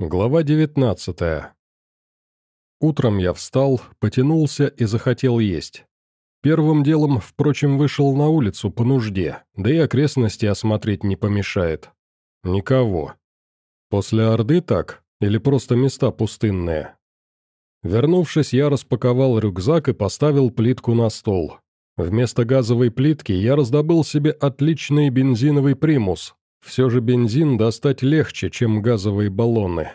Глава 19 Утром я встал, потянулся и захотел есть. Первым делом, впрочем, вышел на улицу по нужде, да и окрестности осмотреть не помешает. Никого. После Орды так? Или просто места пустынные? Вернувшись, я распаковал рюкзак и поставил плитку на стол. Вместо газовой плитки я раздобыл себе отличный бензиновый примус, все же бензин достать легче, чем газовые баллоны.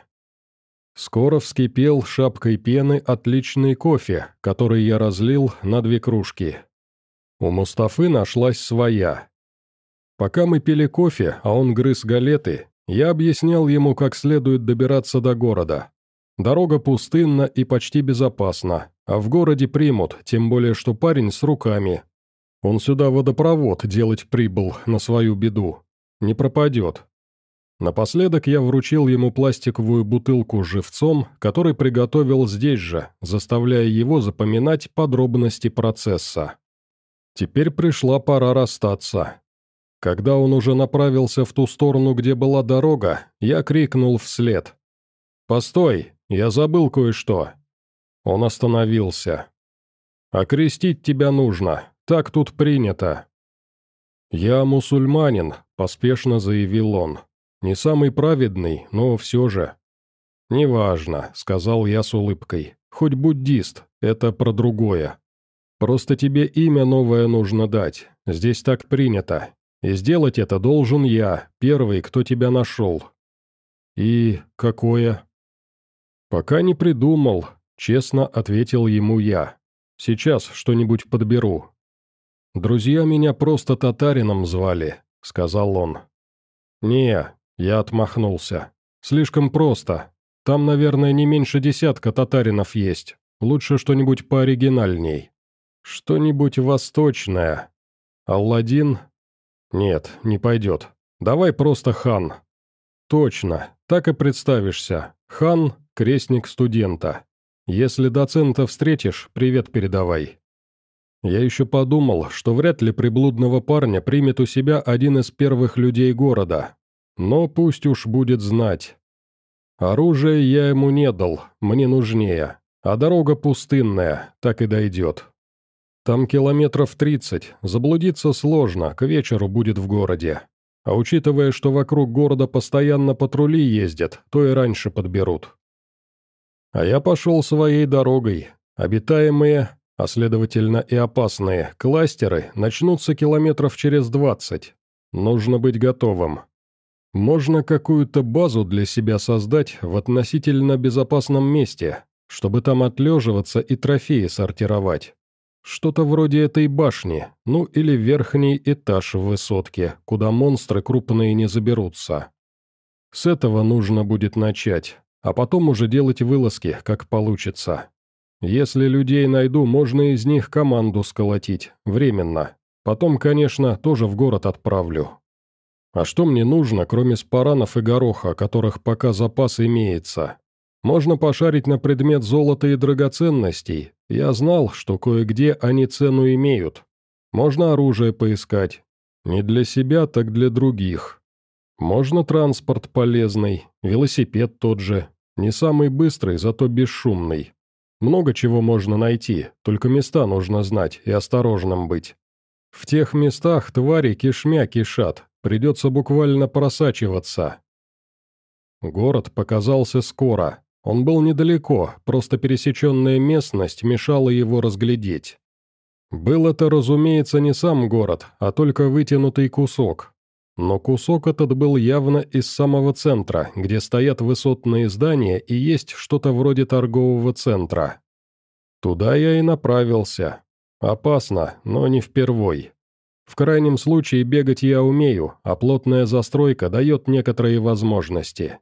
Скоро вскипел шапкой пены отличный кофе, который я разлил на две кружки. У Мустафы нашлась своя. Пока мы пили кофе, а он грыз галеты, я объяснял ему, как следует добираться до города. Дорога пустынна и почти безопасна, а в городе примут, тем более что парень с руками. Он сюда водопровод делать прибыл на свою беду. Не пропадет. Напоследок я вручил ему пластиковую бутылку с живцом, который приготовил здесь же, заставляя его запоминать подробности процесса. Теперь пришла пора расстаться. Когда он уже направился в ту сторону, где была дорога, я крикнул вслед. «Постой, я забыл кое-что». Он остановился. «Окрестить тебя нужно, так тут принято». «Я мусульманин», — поспешно заявил он. «Не самый праведный, но все же». «Неважно», — сказал я с улыбкой. «Хоть буддист, это про другое. Просто тебе имя новое нужно дать, здесь так принято. И сделать это должен я, первый, кто тебя нашел». «И какое?» «Пока не придумал», — честно ответил ему я. «Сейчас что-нибудь подберу, «Друзья меня просто татарином звали», — сказал он. «Не», — я отмахнулся. «Слишком просто. Там, наверное, не меньше десятка татаринов есть. Лучше что-нибудь пооригинальней. Что-нибудь восточное. Алладин? Нет, не пойдет. Давай просто хан». «Точно, так и представишься. Хан — крестник студента. Если доцента встретишь, привет передавай». Я еще подумал, что вряд ли приблудного парня примет у себя один из первых людей города. Но пусть уж будет знать. Оружие я ему не дал, мне нужнее. А дорога пустынная, так и дойдет. Там километров тридцать, заблудиться сложно, к вечеру будет в городе. А учитывая, что вокруг города постоянно патрули ездят, то и раньше подберут. А я пошел своей дорогой. Обитаемые, а следовательно и опасные, кластеры начнутся километров через 20. Нужно быть готовым. Можно какую-то базу для себя создать в относительно безопасном месте, чтобы там отлеживаться и трофеи сортировать. Что-то вроде этой башни, ну или верхний этаж в высотке, куда монстры крупные не заберутся. С этого нужно будет начать, а потом уже делать вылазки, как получится. Если людей найду, можно из них команду сколотить, временно. Потом, конечно, тоже в город отправлю. А что мне нужно, кроме спаранов и гороха, которых пока запас имеется? Можно пошарить на предмет золота и драгоценностей. Я знал, что кое-где они цену имеют. Можно оружие поискать. Не для себя, так для других. Можно транспорт полезный, велосипед тот же. Не самый быстрый, зато бесшумный. Много чего можно найти, только места нужно знать и осторожным быть. В тех местах твари кишмя кишат, придется буквально просачиваться. Город показался скоро. Он был недалеко, просто пересеченная местность мешала его разглядеть. Был это, разумеется, не сам город, а только вытянутый кусок, но кусок этот был явно из самого центра, где стоят высотные здания и есть что-то вроде торгового центра. Туда я и направился. Опасно, но не впервой. В крайнем случае бегать я умею, а плотная застройка дает некоторые возможности.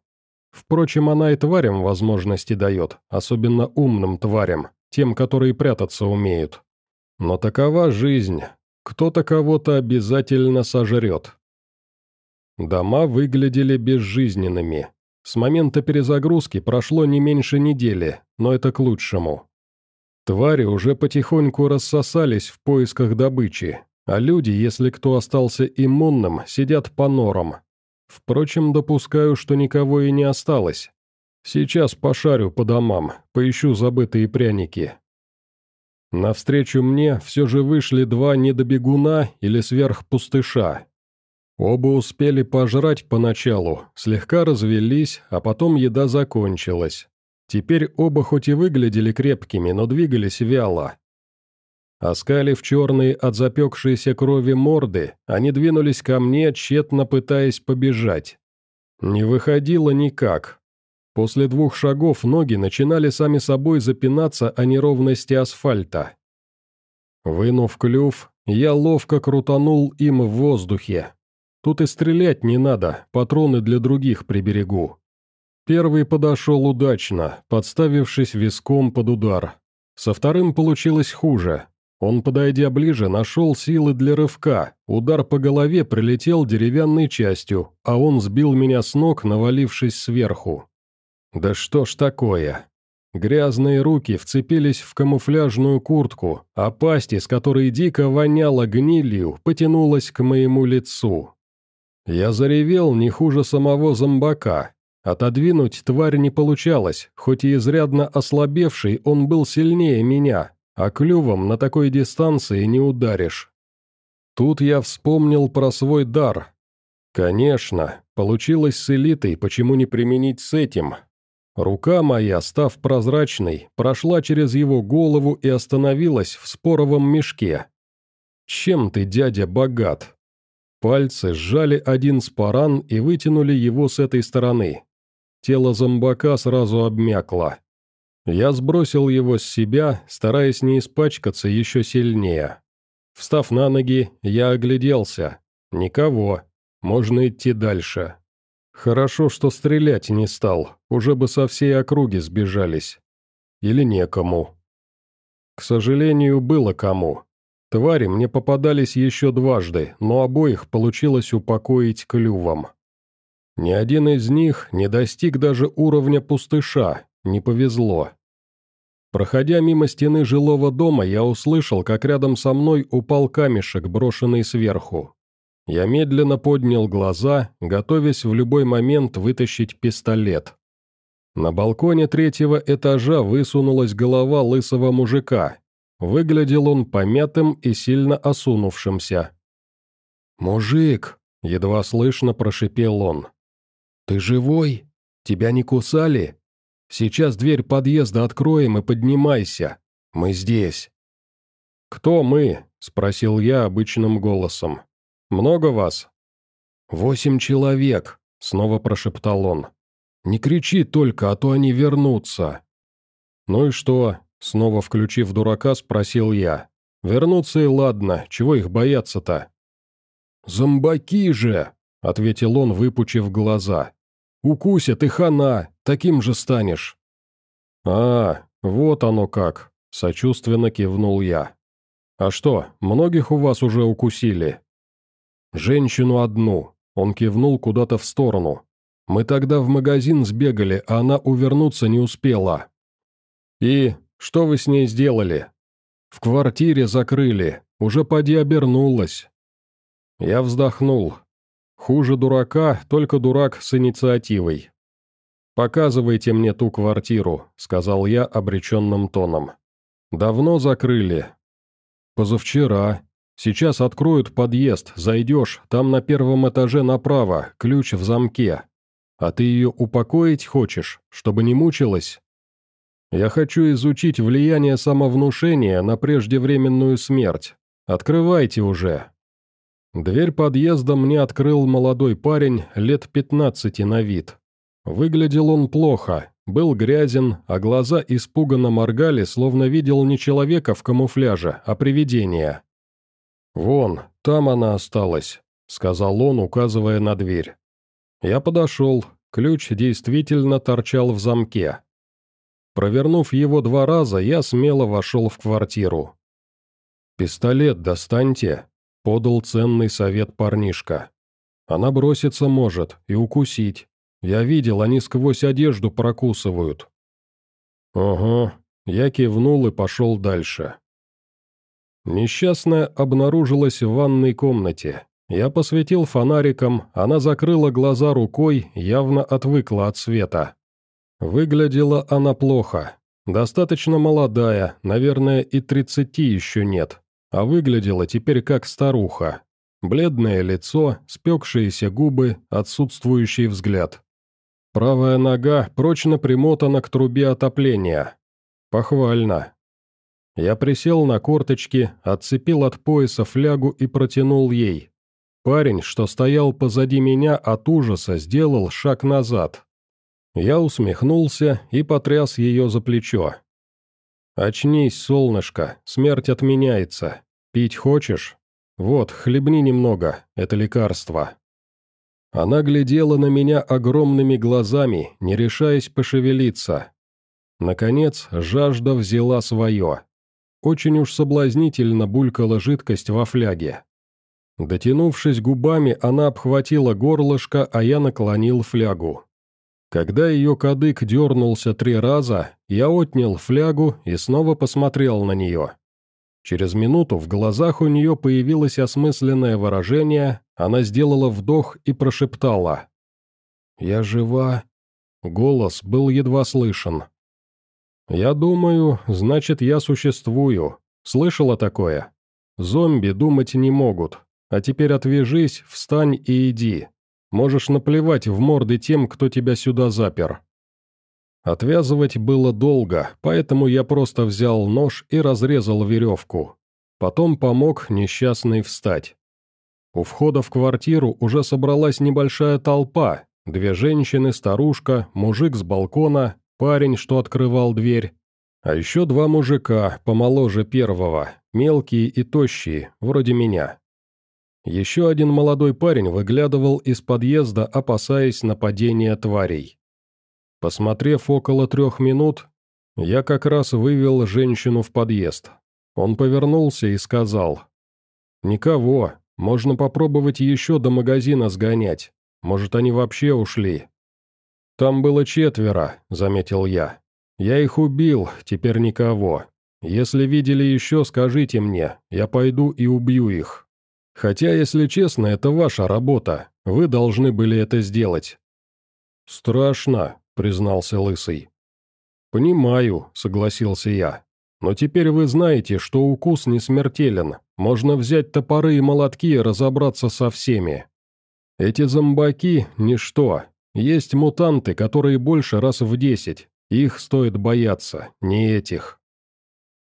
Впрочем, она и тварям возможности дает, особенно умным тварям, тем, которые прятаться умеют. Но такова жизнь. Кто-то кого-то обязательно сожрет. Дома выглядели безжизненными. С момента перезагрузки прошло не меньше недели, но это к лучшему. Твари уже потихоньку рассосались в поисках добычи, а люди, если кто остался иммунным, сидят по норам. Впрочем, допускаю, что никого и не осталось. Сейчас пошарю по домам, поищу забытые пряники». Навстречу мне все же вышли два недобегуна или сверхпустыша. Оба успели пожрать поначалу, слегка развелись, а потом еда закончилась. Теперь оба хоть и выглядели крепкими, но двигались вяло. Оскалив черные от запекшейся крови морды, они двинулись ко мне, тщетно пытаясь побежать. Не выходило никак. После двух шагов ноги начинали сами собой запинаться о неровности асфальта. Вынув клюв, я ловко крутанул им в воздухе. Тут и стрелять не надо, патроны для других приберегу. Первый подошел удачно, подставившись виском под удар. Со вторым получилось хуже. Он, подойдя ближе, нашел силы для рывка. Удар по голове прилетел деревянной частью, а он сбил меня с ног, навалившись сверху. Да что ж такое? Грязные руки вцепились в камуфляжную куртку, а пасть, из которой дико воняло гнилью, потянулась к моему лицу. Я заревел не хуже самого зомбака. Отодвинуть тварь не получалось, хоть и изрядно ослабевший, он был сильнее меня, а клювом на такой дистанции не ударишь. Тут я вспомнил про свой дар. Конечно, получилось с элитой, почему не применить с этим? Рука моя, став прозрачной, прошла через его голову и остановилась в споровом мешке. Чем ты, дядя, богат? Пальцы сжали один спаран и вытянули его с этой стороны. Тело зомбака сразу обмякло. Я сбросил его с себя, стараясь не испачкаться еще сильнее. Встав на ноги, я огляделся. Никого. Можно идти дальше. Хорошо, что стрелять не стал, уже бы со всей округи сбежались. Или некому. К сожалению, было кому. Твари мне попадались еще дважды, но обоих получилось упокоить клювом. Ни один из них не достиг даже уровня пустыша, не повезло. Проходя мимо стены жилого дома, я услышал, как рядом со мной упал камешек, брошенный сверху. Я медленно поднял глаза, готовясь в любой момент вытащить пистолет. На балконе третьего этажа высунулась голова лысого мужика. Выглядел он помятым и сильно осунувшимся. «Мужик!» — едва слышно прошипел он. «Ты живой? Тебя не кусали?» Сейчас дверь подъезда откроем и поднимайся. Мы здесь». «Кто мы?» – спросил я обычным голосом. «Много вас?» «Восемь человек», – снова прошептал он. «Не кричи только, а то они вернутся». «Ну и что?» – снова включив дурака, спросил я. «Вернутся и ладно, чего их бояться-то?» «Зомбаки же!» – ответил он, выпучив глаза. «Укусят и хана, таким же станешь». «А, вот оно как», — сочувственно кивнул я. «А что, многих у вас уже укусили?» «Женщину одну», — он кивнул куда-то в сторону. «Мы тогда в магазин сбегали, а она увернуться не успела». «И что вы с ней сделали?» «В квартире закрыли, уже поди обернулась». Я вздохнул. Хуже дурака, только дурак с инициативой. «Показывайте мне ту квартиру», — сказал я обреченным тоном. «Давно закрыли?» «Позавчера. Сейчас откроют подъезд, зайдешь, там на первом этаже направо, ключ в замке. А ты ее упокоить хочешь, чтобы не мучилась?» «Я хочу изучить влияние самовнушения на преждевременную смерть. Открывайте уже». Дверь подъезда мне открыл молодой парень, лет пятнадцати на вид. Выглядел он плохо, был грязен, а глаза испуганно моргали, словно видел не человека в камуфляже, а привидение. «Вон, там она осталась», — сказал он, указывая на дверь. Я подошел, ключ действительно торчал в замке. Провернув его два раза, я смело вошел в квартиру. «Пистолет достаньте», — подал ценный совет парнишка. «Она броситься может и укусить. Я видел, они сквозь одежду прокусывают». «Ого», — я кивнул и пошел дальше. Несчастная обнаружилась в ванной комнате. Я посветил фонариком, она закрыла глаза рукой, явно отвыкла от света. Выглядела она плохо. Достаточно молодая, наверное, и тридцати еще нет. А выглядела теперь как старуха. Бледное лицо, спекшиеся губы, отсутствующий взгляд. Правая нога прочно примотана к трубе отопления. Похвально. Я присел на корточки, отцепил от пояса флягу и протянул ей. Парень, что стоял позади меня от ужаса, сделал шаг назад. Я усмехнулся и потряс ее за плечо. «Очнись, солнышко, смерть отменяется. Пить хочешь? Вот, хлебни немного, это лекарство». Она глядела на меня огромными глазами, не решаясь пошевелиться. Наконец, жажда взяла свое. Очень уж соблазнительно булькала жидкость во фляге. Дотянувшись губами, она обхватила горлышко, а я наклонил флягу. Когда ее кадык дернулся три раза, я отнял флягу и снова посмотрел на нее. Через минуту в глазах у нее появилось осмысленное выражение, она сделала вдох и прошептала. «Я жива?» Голос был едва слышен. «Я думаю, значит, я существую. Слышала такое? Зомби думать не могут. А теперь отвяжись, встань и иди. Можешь наплевать в морды тем, кто тебя сюда запер». Отвязывать было долго, поэтому я просто взял нож и разрезал веревку. Потом помог несчастной встать. У входа в квартиру уже собралась небольшая толпа, две женщины, старушка, мужик с балкона, парень, что открывал дверь, а еще два мужика, помоложе первого, мелкие и тощие, вроде меня. Еще один молодой парень выглядывал из подъезда, опасаясь нападения тварей. Посмотрев около трех минут, я как раз вывел женщину в подъезд. Он повернулся и сказал, «Никого, можно попробовать еще до магазина сгонять. Может, они вообще ушли?» «Там было четверо», — заметил я. «Я их убил, теперь никого. Если видели еще, скажите мне, я пойду и убью их». Хотя, если честно, это ваша работа. Вы должны были это сделать». «Страшно», — признался Лысый. «Понимаю», — согласился я. «Но теперь вы знаете, что укус не смертелен. Можно взять топоры и молотки и разобраться со всеми. Эти зомбаки – ничто. Есть мутанты, которые больше раз в десять. Их стоит бояться, не этих».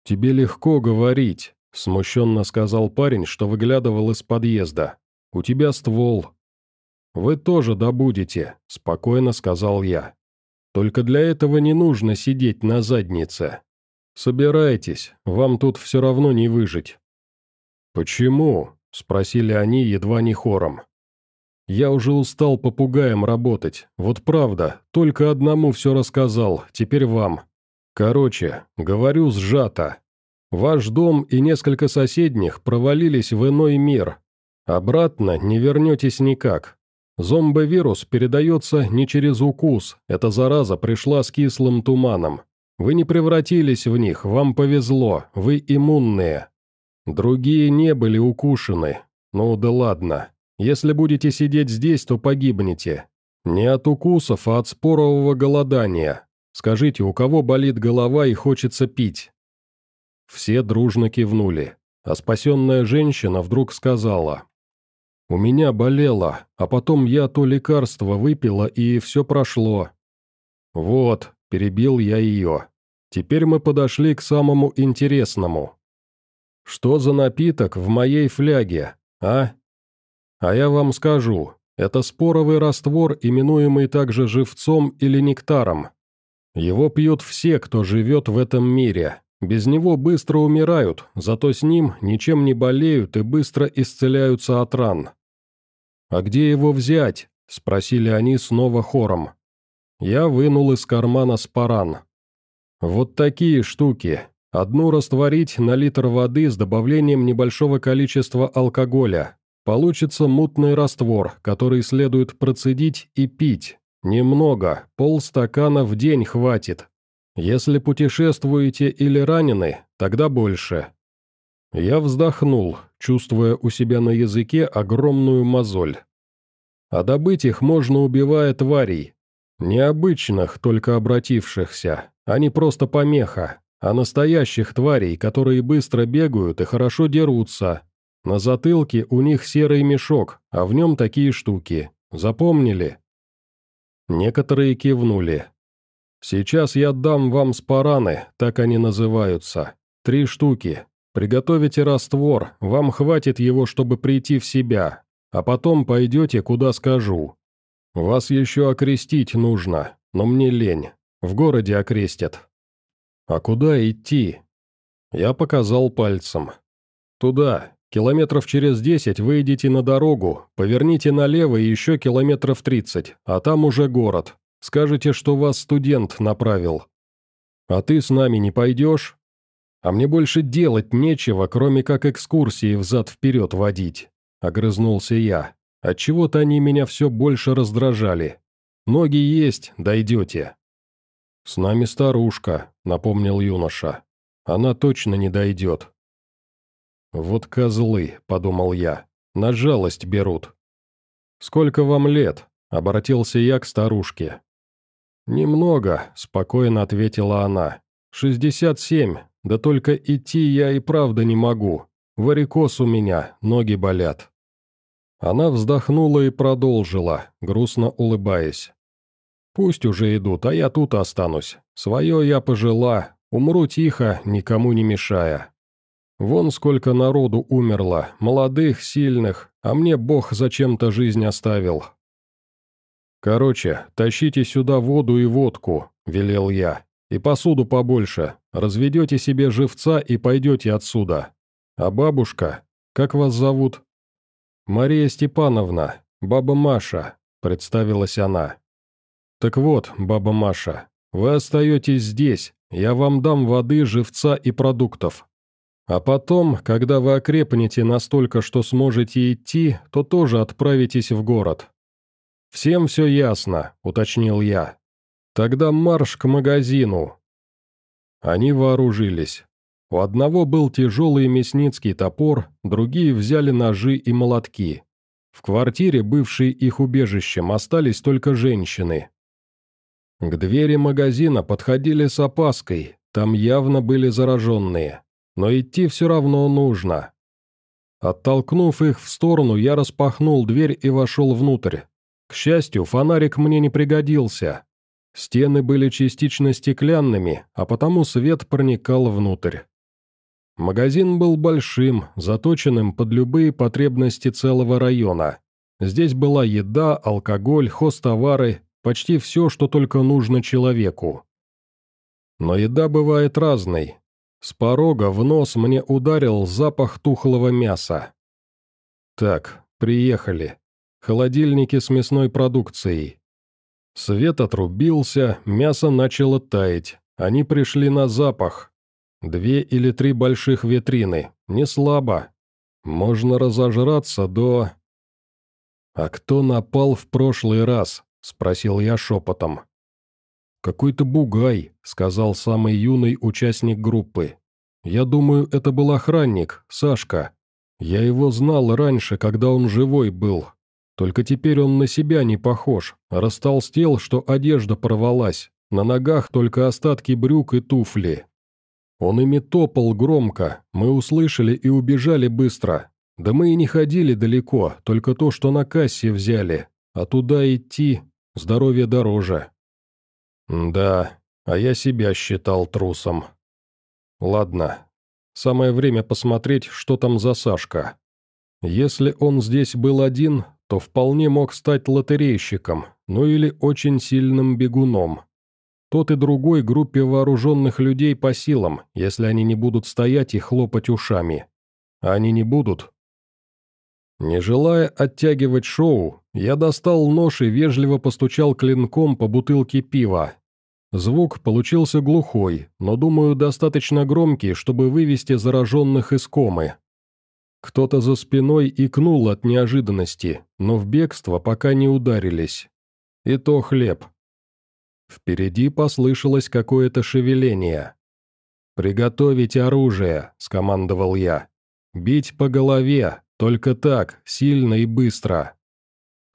«Тебе легко говорить», — смущенно сказал парень, что выглядывал из подъезда. «У тебя ствол». «Вы тоже добудете», — спокойно сказал я. «Только для этого не нужно сидеть на заднице. Собирайтесь, вам тут все равно не выжить». «Почему?» — спросили они едва не хором. «Я уже устал попугаем работать, вот правда, только одному все рассказал, теперь вам. Короче, говорю сжато, Ваш дом и несколько соседних провалились в иной мир. Обратно не вернетесь никак. Зомбовирус передается не через укус, эта зараза пришла с кислым туманом. Вы не превратились в них, вам повезло, вы иммунные. Другие не были укушены. Ну да ладно. Если будете сидеть здесь, то погибнете. Не от укусов, а от спорового голодания. Скажите, у кого болит голова и хочется пить? Все дружно кивнули, а спасенная женщина вдруг сказала. «У меня болело, а потом я то лекарство выпила, и все прошло». «Вот», — перебил я ее. «Теперь мы подошли к самому интересному. Что за напиток в моей фляге, а?» «А я вам скажу, это споровый раствор, именуемый также живцом или нектаром. Его пьют все, кто живет в этом мире, без него быстро умирают, зато с ним ничем не болеют и быстро исцеляются от ран. «А где его взять?» – спросили они снова хором. Я вынул из кармана спаран. «Вот такие штуки. Одну растворить на литр воды с добавлением небольшого количества алкоголя. Получится мутный раствор, который следует процедить и пить. Немного, полстакана в день хватит, если путешествуете или ранены, тогда больше». Я вздохнул, чувствуя у себя на языке огромную мозоль. А добыть их можно, убивая тварей. Необычных, только обратившихся. Они просто помеха. А настоящих тварей, которые быстро бегают и хорошо дерутся. На затылке у них серый мешок, а в нем такие штуки. Запомнили?» Некоторые кивнули. «Сейчас я дам вам спараны, так они называются. Три штуки. Приготовите раствор, вам хватит его, чтобы прийти в себя, а потом пойдете, куда скажу. Вас еще окрестить нужно, но мне лень. В городе окрестят». «А куда идти?» Я показал пальцем. «Туда. Километров через десять выйдете на дорогу, поверните налево еще километров тридцать, а там уже город. Скажете, что вас студент направил. А ты с нами не пойдешь? А мне больше делать нечего, кроме как экскурсии взад-вперед водить», — огрызнулся я. Отчего-то они меня все больше раздражали. Ноги есть, дойдете. «С нами старушка», — напомнил юноша. «Она точно не дойдет». «Вот козлы», — подумал я, — «на жалость берут». «Сколько вам лет?» — обратился я к старушке. «Немного», — спокойно ответила она. «Шестьдесят семь, да только идти я и правда не могу. Варикоз у меня, ноги болят». Она вздохнула и продолжила, грустно улыбаясь. Пусть уже идут, а я тут останусь. Свое я пожила, умру тихо, никому не мешая. Вон сколько народу умерло, молодых, сильных, а мне Бог зачем-то жизнь оставил. Короче, тащите сюда воду и водку, велел я, и посуду побольше, разведете себе живца и пойдете отсюда. А бабушка, как вас зовут? Мария Степановна, баба Маша, представилась она. «Так вот, баба Маша, вы остаетесь здесь, я вам дам воды, живца и продуктов. А потом, когда вы окрепнете настолько, что сможете идти, то тоже отправитесь в город». «Всем все ясно», — уточнил я. «Тогда марш к магазину». Они вооружились. У одного был тяжелый мясницкий топор, другие взяли ножи и молотки. В квартире, бывшей их убежищем, остались только женщины. К двери магазина подходили с опаской, там явно были зараженные. Но идти все равно нужно. Оттолкнув их в сторону, я распахнул дверь и вошел внутрь. К счастью, фонарик мне не пригодился. Стены были частично стеклянными, а потому свет проникал внутрь. Магазин был большим, заточенным под любые потребности целого района. Здесь была еда, алкоголь, хозтовары Почти все, что только нужно человеку. Но еда бывает разной. С порога в нос мне ударил запах тухлого мяса. Так, приехали. Холодильники с мясной продукцией. Свет отрубился, мясо начало таять. Они пришли на запах. Две или три больших витрины, не слабо. Можно разожраться до... А кто напал в прошлый раз? — спросил я шепотом. «Какой-то бугай», — сказал самый юный участник группы. «Я думаю, это был охранник, Сашка. Я его знал раньше, когда он живой был. Только теперь он на себя не похож, растолстел, что одежда порвалась, на ногах только остатки брюк и туфли. Он ими топал громко, мы услышали и убежали быстро. Да мы и не ходили далеко, только то, что на кассе взяли, а туда идти Здоровье дороже». «Да, а я себя считал трусом. Ладно, самое время посмотреть, что там за Сашка. Если он здесь был один, то вполне мог стать лотерейщиком, ну или очень сильным бегуном. Тот и другой группе вооруженных людей по силам, если они не будут стоять и хлопать ушами. А они не будут, не желая оттягивать шоу, я достал нож и вежливо постучал клинком по бутылке пива. Звук получился глухой, но, думаю, достаточно громкий, чтобы вывести зараженных из комы. Кто-то за спиной икнул от неожиданности, но в бегство пока не ударились. И то хлеб. Впереди послышалось какое-то шевеление. «Приготовить оружие», — скомандовал я. «Бить по голове, только так, сильно и быстро.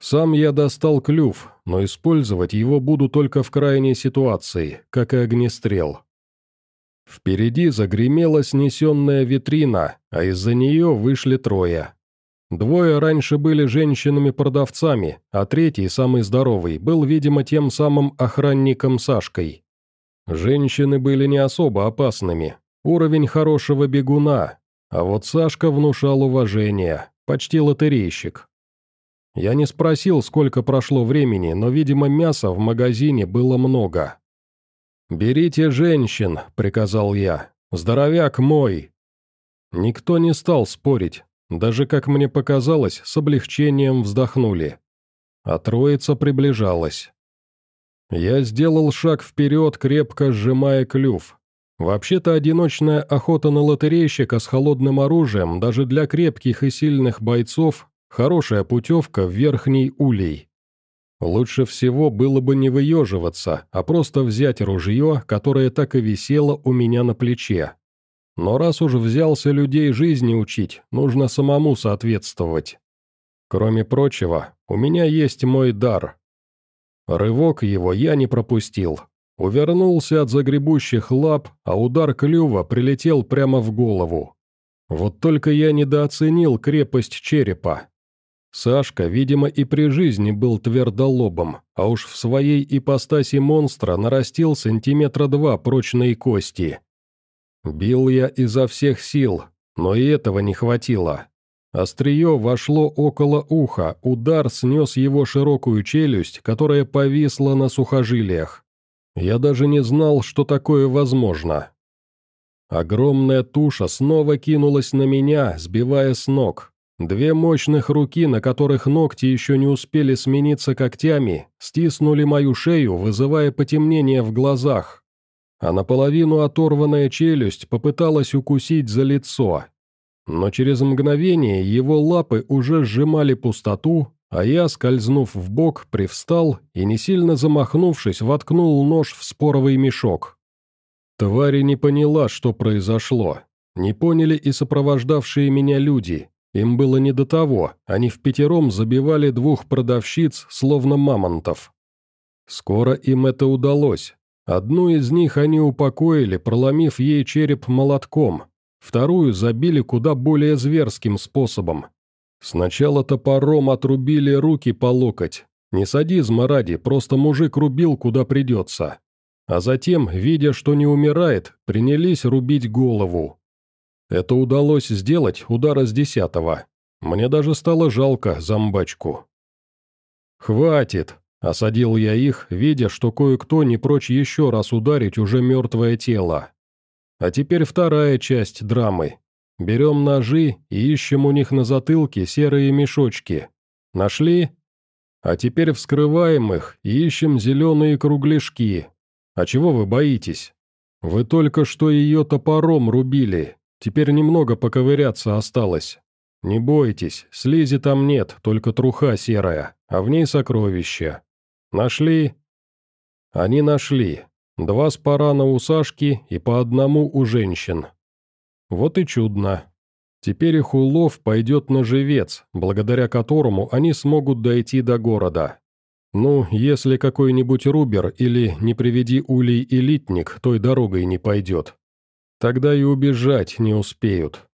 Сам я достал клюв, но использовать его буду только в крайней ситуации, как и огнестрел. Впереди загремела снесенная витрина, а из-за нее вышли трое. Двое раньше были женщинами-продавцами, а третий, самый здоровый, был, видимо, тем самым охранником Сашкой. Женщины были не особо опасными, уровень хорошего бегуна, а вот Сашка внушал уважение, почти лотерейщик. Я не спросил, сколько прошло времени, но, видимо, мяса в магазине было много. «Берите женщин», — приказал я. «Здоровяк мой». Никто не стал спорить, даже, как мне показалось, с облегчением вздохнули. А троица приближалась. Я сделал шаг вперед, крепко сжимая клюв. Вообще-то одиночная охота на лотерейщика с холодным оружием даже для крепких и сильных бойцов – хорошая путевка в верхний улей. Лучше всего было бы не выеживаться, а просто взять ружье, которое так и висело у меня на плече. Но раз уж взялся людей жизни учить, нужно самому соответствовать. Кроме прочего, у меня есть мой дар. Рывок его я не пропустил. Увернулся от загребущих лап, а удар клюва прилетел прямо в голову. Вот только я недооценил крепость черепа. Сашка, видимо, и при жизни был твердолобом, а уж в своей ипостаси монстра нарастил сантиметра два прочной кости. Бил я изо всех сил, но и этого не хватило. Острие вошло около уха, удар снес его широкую челюсть, которая повисла на сухожилиях. Я даже не знал, что такое возможно. Огромная туша снова кинулась на меня, сбивая с ног, Две мощных руки, на которых ногти еще не успели смениться когтями, стиснули мою шею, вызывая потемнение в глазах. А наполовину оторванная челюсть попыталась укусить за лицо. Но через мгновение его лапы уже сжимали пустоту, а я, скользнув в бок, привстал и, не сильно замахнувшись, воткнул нож в споровый мешок. Твари не поняла, что произошло. Не поняли и сопровождавшие меня люди, им было не до того, они в пятером забивали двух продавщиц, словно мамонтов. Скоро им это удалось. Одну из них они упокоили, проломив ей череп молотком, вторую забили куда более зверским способом. Сначала топором отрубили руки по локоть. Не садизма ради, просто мужик рубил куда придется. А затем, видя, что не умирает, принялись рубить голову. Это удалось сделать удара с десятого. Мне даже стало жалко зомбачку. «Хватит!» – осадил я их, видя, что кое-кто не прочь еще раз ударить уже мертвое тело. А теперь вторая часть драмы. Берем ножи и ищем у них на затылке серые мешочки. Нашли? А теперь вскрываем их и ищем зеленые кругляшки. А чего вы боитесь? Вы только что ее топором рубили, Теперь немного поковыряться осталось. Не бойтесь, слизи там нет, только труха серая, а в ней сокровища. Нашли?» Они нашли. Два спарана у Сашки и по одному у женщин. Вот и чудно. Теперь их улов пойдет на живец, благодаря которому они смогут дойти до города. Ну, если какой-нибудь рубер или, не приведи улей элитник, той дорогой не пойдет. Тогда и убежать не успеют.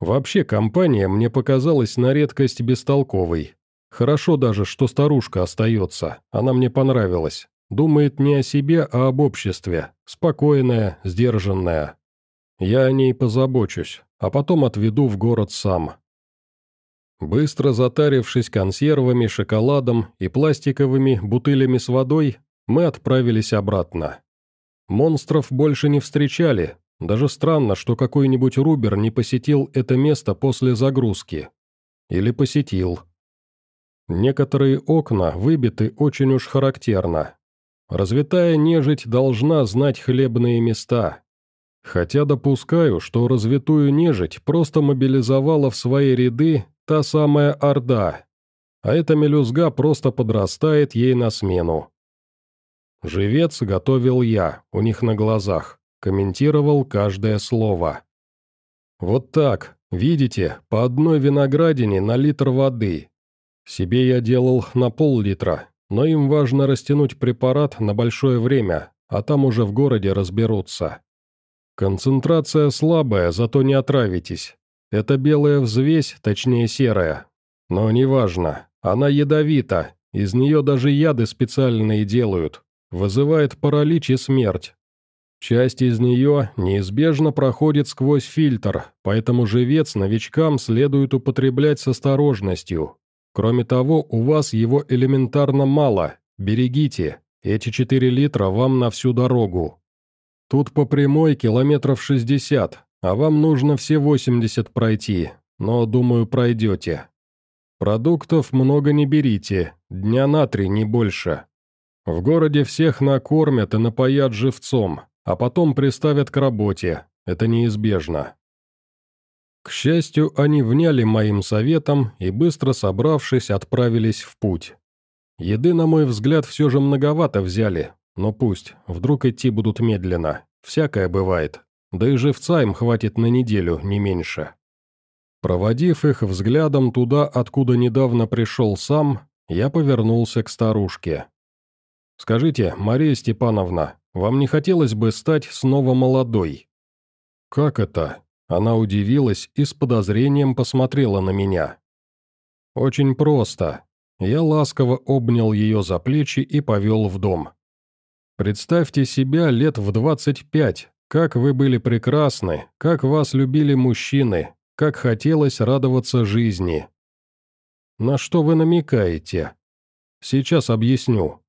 Вообще, компания мне показалась на редкость бестолковой. Хорошо даже, что старушка остается, она мне понравилась. Думает не о себе, а об обществе. Спокойная, сдержанная. Я о ней позабочусь, а потом отведу в город сам. Быстро затарившись консервами, шоколадом и пластиковыми бутылями с водой, мы отправились обратно. Монстров больше не встречали, даже странно, что какой-нибудь Рубер не посетил это место после загрузки. Или посетил. Некоторые окна выбиты очень уж характерно. Развитая нежить должна знать хлебные места. Хотя допускаю, что развитую нежить просто мобилизовала в свои ряды та самая Орда, а эта мелюзга просто подрастает ей на смену. Живец готовил я, у них на глазах комментировал каждое слово. «Вот так, видите, по одной виноградине на литр воды. Себе я делал на пол-литра, но им важно растянуть препарат на большое время, а там уже в городе разберутся. Концентрация слабая, зато не отравитесь. Это белая взвесь, точнее серая. Но неважно, она ядовита, из нее даже яды специальные делают. Вызывает паралич и смерть. Часть из нее неизбежно проходит сквозь фильтр, поэтому живец новичкам следует употреблять с осторожностью. Кроме того, у вас его элементарно мало, берегите, эти 4 литра вам на всю дорогу. Тут по прямой километров 60, а вам нужно все 80 пройти, но, думаю, пройдете. Продуктов много не берите, дня на три, не больше. В городе всех накормят и напоят живцом, а потом приставят к работе, это неизбежно. К счастью, они вняли моим советом и, быстро собравшись, отправились в путь. Еды, на мой взгляд, все же многовато взяли, но пусть, вдруг идти будут медленно, всякое бывает, да и живца им хватит на неделю, не меньше. Проводив их взглядом туда, откуда недавно пришел сам, я повернулся к старушке. «Скажите, Мария Степановна, вам не хотелось бы стать снова молодой?» «Как это?» Она удивилась и с подозрением посмотрела на меня. «Очень просто». Я ласково обнял ее за плечи и повел в дом. «Представьте себя лет в двадцать пять, как вы были прекрасны, как вас любили мужчины, как хотелось радоваться жизни». «На что вы намекаете?» «Сейчас объясню.